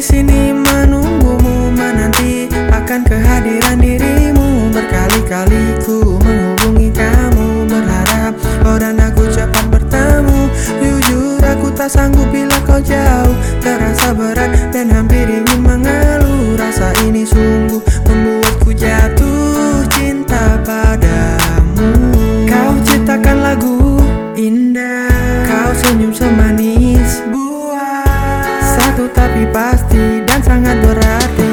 di sini menunggumu menanti akan kehadiran dirimu. Berkali-kali ku menghubungi kamu berharap kau dan aku cepat bertemu. Jujur aku tak sanggup bila kau jauh. Terasa berat dan hampir ingin mengeluh. Rasa ini sungguh membuatku jatuh cinta padamu. Kau ciptakan lagu indah. Kau senyum semanis satu tapi pasti dan sangat berarti